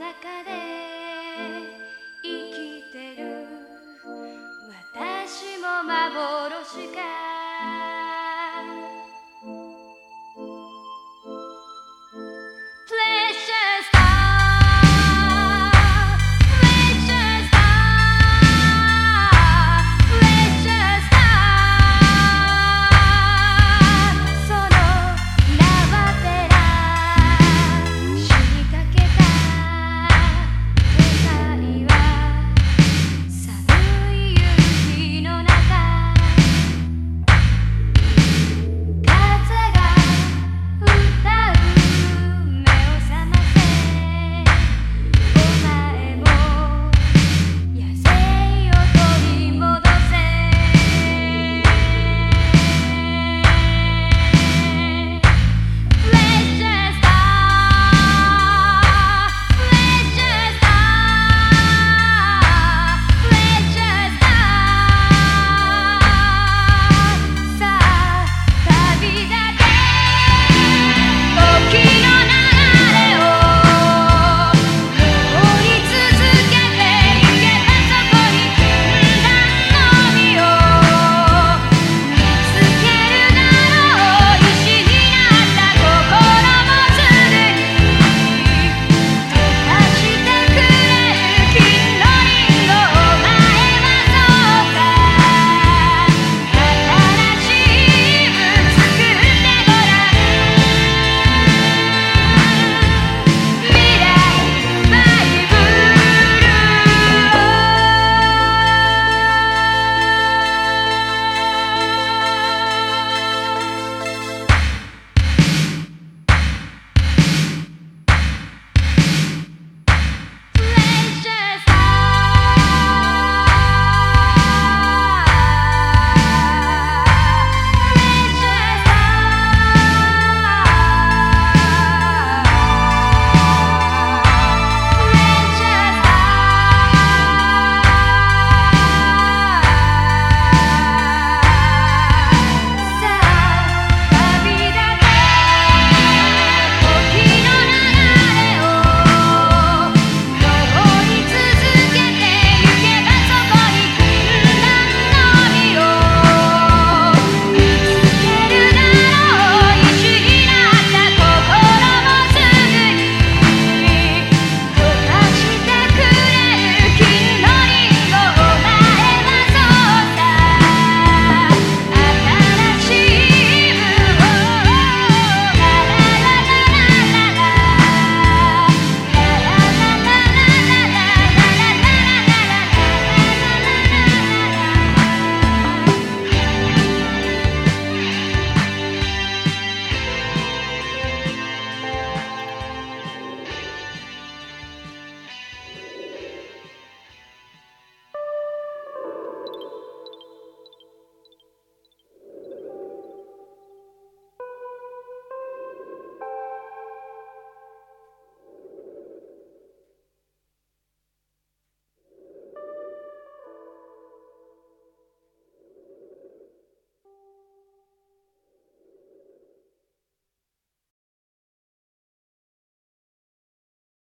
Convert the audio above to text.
中で。